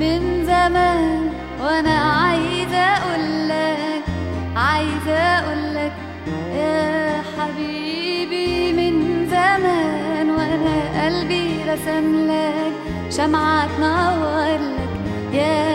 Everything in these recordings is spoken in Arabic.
من زمان وأنا عايزة أقولك عايزة أقولك يا حبيبي من زمان وأنا قلبي رسم لك شمعة تنور لك يا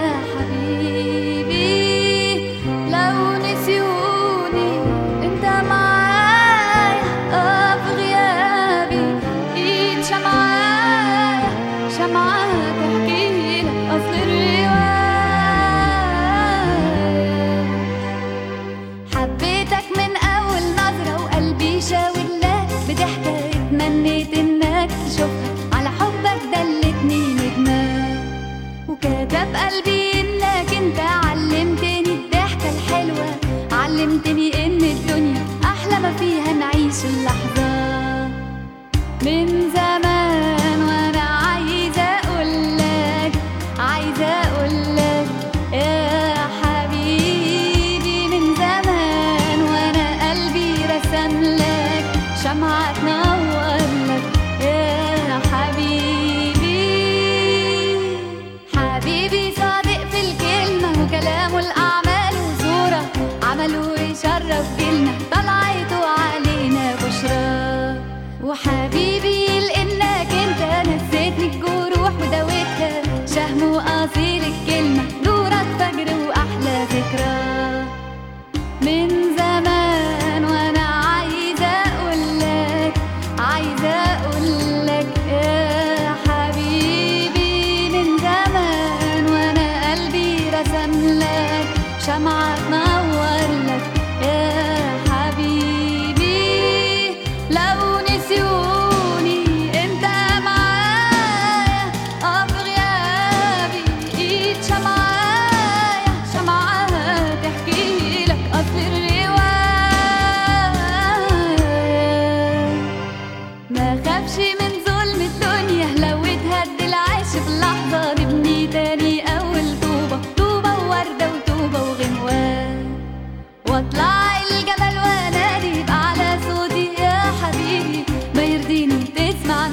قلبي إنك أنت علمتني الضحكة الحلوة علمتني إن الدنيا أحلى ما فيها نعيش اللحظة. من زمان وأنا عايزة أقولك عايزة أقولك يا حبيبي من زمان وأنا قلبي رسم لك شمعة من زمان وأنا عايزة أقول عايزة أقول يا حبيبي من زمان وأنا قلبي رسم شمعة تنور يا حبيبي.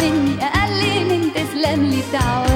مني أقل من تسلم لي تعود.